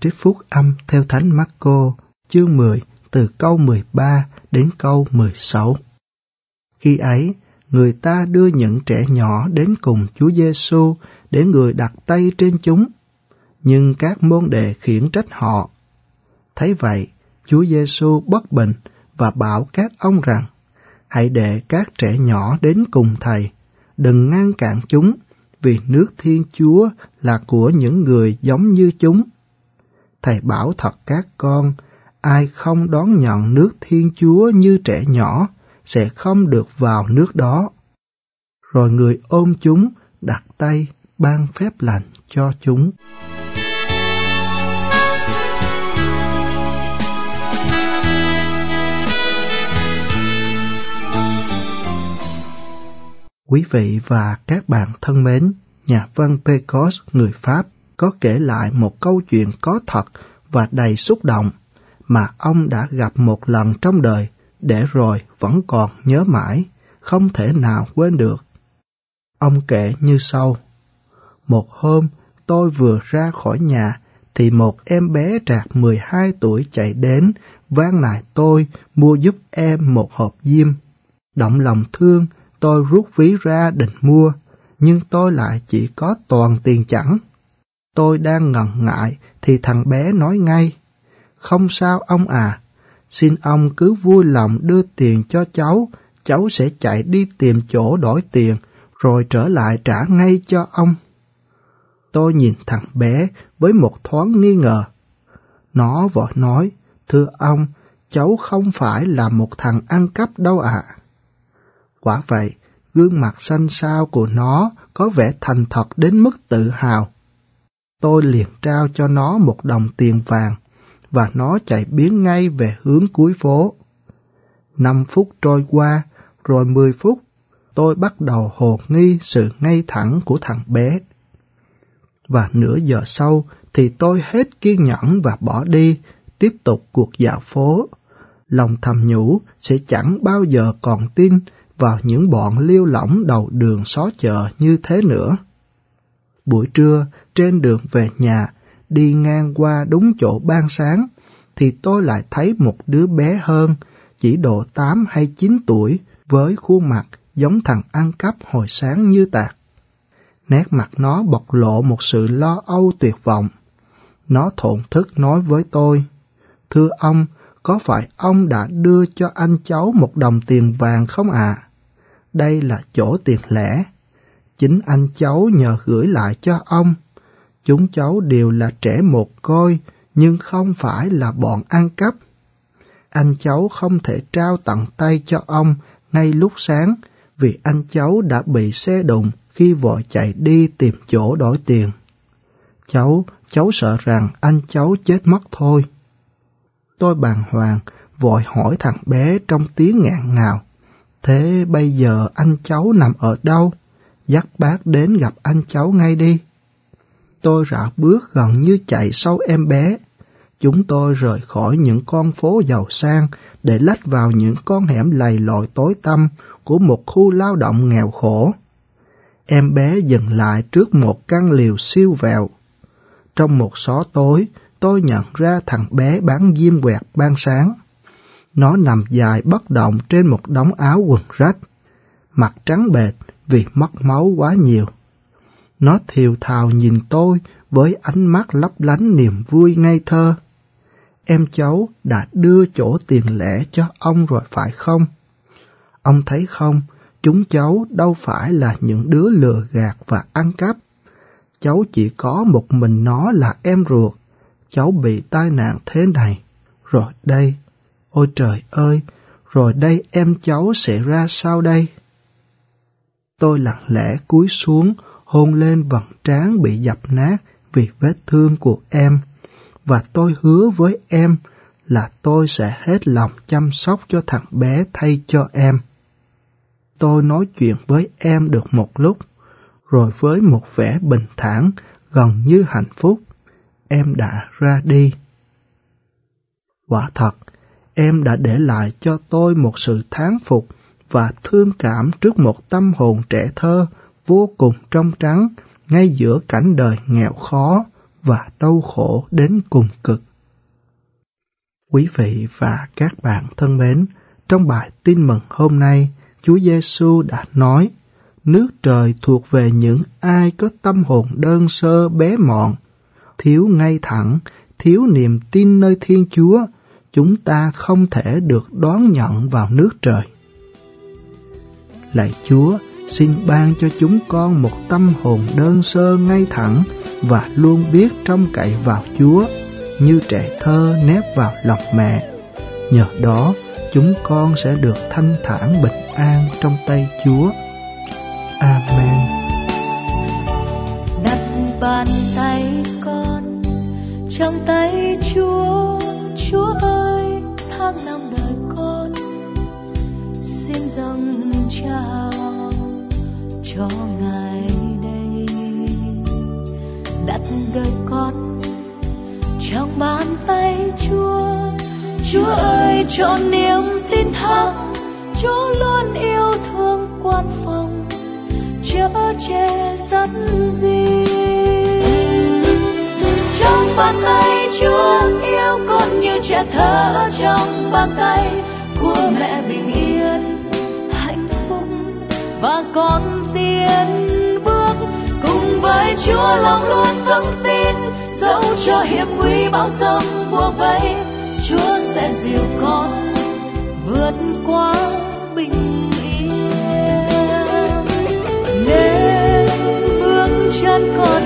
trích phúc âm theo Thánh Marco chương 10 từ câu 13 đến câu 16. Khi ấy, người ta đưa những trẻ nhỏ đến cùng Chúa Giêsu để người đặt tay trên chúng, nhưng các môn đệ khiển trách họ. Thấy vậy, Chúa Giêsu bất bình và bảo các ông rằng: Hãy để các trẻ nhỏ đến cùng thầy, đừng ngăn cản chúng, vì nước Thiên Chúa là của những người giống như chúng. Thầy bảo thật các con, ai không đón nhận nước Thiên Chúa như trẻ nhỏ sẽ không được vào nước đó. Rồi người ôm chúng, đặt tay, ban phép lành cho chúng. Quý vị và các bạn thân mến, nhà văn Pecos người Pháp có kể lại một câu chuyện có thật và đầy xúc động mà ông đã gặp một lần trong đời để rồi vẫn còn nhớ mãi, không thể nào quên được. Ông kể như sau. Một hôm, tôi vừa ra khỏi nhà thì một em bé trạc 12 tuổi chạy đến van nài tôi mua giúp em một hộp diêm. Động lòng thương, tôi rút ví ra định mua, nhưng tôi lại chỉ có toàn tiền chẳng. Tôi đang ngần ngại thì thằng bé nói ngay, không sao ông à, xin ông cứ vui lòng đưa tiền cho cháu, cháu sẽ chạy đi tìm chỗ đổi tiền, rồi trở lại trả ngay cho ông. Tôi nhìn thằng bé với một thoáng nghi ngờ. Nó vội nói, thưa ông, cháu không phải là một thằng ăn cắp đâu ạ. Quả vậy, gương mặt xanh xao của nó có vẻ thành thật đến mức tự hào. Tôi liền trao cho nó một đồng tiền vàng và nó chạy biến ngay về hướng cuối phố. Năm phút trôi qua, rồi mười phút, tôi bắt đầu hồ nghi sự ngay thẳng của thằng bé. Và nửa giờ sau thì tôi hết kiên nhẫn và bỏ đi, tiếp tục cuộc dạo phố. Lòng thầm nhủ sẽ chẳng bao giờ còn tin vào những bọn liêu lỏng đầu đường xó chợ như thế nữa. Buổi trưa, trên đường về nhà, đi ngang qua đúng chỗ ban sáng, thì tôi lại thấy một đứa bé hơn, chỉ độ 8 hay 9 tuổi, với khuôn mặt giống thằng ăn cắp hồi sáng như tạc. Nét mặt nó bộc lộ một sự lo âu tuyệt vọng. Nó thổn thức nói với tôi, Thưa ông, có phải ông đã đưa cho anh cháu một đồng tiền vàng không ạ? À? Đây là chỗ tiền lẻ. Chính anh cháu nhờ gửi lại cho ông. Chúng cháu đều là trẻ một côi, nhưng không phải là bọn ăn cắp. Anh cháu không thể trao tặng tay cho ông ngay lúc sáng vì anh cháu đã bị xe đụng khi vội chạy đi tìm chỗ đổi tiền. Cháu, cháu sợ rằng anh cháu chết mất thôi. Tôi bàng hoàng, vội hỏi thằng bé trong tiếng ngạn ngào. Thế bây giờ anh cháu nằm ở đâu? Dắt bác đến gặp anh cháu ngay đi. Tôi rảo bước gần như chạy sau em bé. Chúng tôi rời khỏi những con phố giàu sang để lách vào những con hẻm lầy lội tối tăm của một khu lao động nghèo khổ. Em bé dừng lại trước một căn liều siêu vẹo. Trong một xó tối, tôi nhận ra thằng bé bán diêm quẹt ban sáng. Nó nằm dài bất động trên một đống áo quần rách, mặt trắng bệch vì mất máu quá nhiều. Nó thiều thào nhìn tôi với ánh mắt lấp lánh niềm vui ngây thơ. Em cháu đã đưa chỗ tiền lẻ cho ông rồi phải không? Ông thấy không, chúng cháu đâu phải là những đứa lừa gạt và ăn cắp. Cháu chỉ có một mình nó là em ruột. Cháu bị tai nạn thế này. Rồi đây, ôi trời ơi, rồi đây em cháu sẽ ra sao đây? Tôi lặng lẽ cúi xuống, hôn lên vầng trán bị dập nát vì vết thương của em. Và tôi hứa với em là tôi sẽ hết lòng chăm sóc cho thằng bé thay cho em. Tôi nói chuyện với em được một lúc, rồi với một vẻ bình thản, gần như hạnh phúc, em đã ra đi. Quả thật, em đã để lại cho tôi một sự thán phục và thương cảm trước một tâm hồn trẻ thơ vô cùng trong trắng ngay giữa cảnh đời nghèo khó, và đau khổ đến cùng cực. Quý vị và các bạn thân mến, trong bài tin mừng hôm nay, Chúa Giêsu đã nói, nước trời thuộc về những ai có tâm hồn đơn sơ bé mọn, thiếu ngay thẳng, thiếu niềm tin nơi Thiên Chúa, chúng ta không thể được đón nhận vào nước trời. Lạy Chúa, xin ban cho chúng con một tâm hồn đơn sơ ngay thẳng và luôn biết trông cậy vào Chúa như trẻ thơ nép vào lòng mẹ. Nhờ đó, chúng con sẽ được thanh thản bình an trong tay Chúa. Amen. Đặt bàn tay con trong tay Chúa, Chúa ơi, tháng năm dâng trao cho Ngài đây. Đặt đời con trong bàn tay Chúa, Chúa ơi, cho niềm tin thắng, Chúa luôn yêu thương quan phòng. Chở che dẫn gì. Trong bàn tay chúa yêu con như trẻ thơ trong bàn tay của mẹ bình yên và con tiến bước cùng với chúa lòng luôn vững tin, dẫu cho hiểm nguy bao dâm bùa vây, chúa sẽ dìu con vượt qua bình yên nên bước chân con.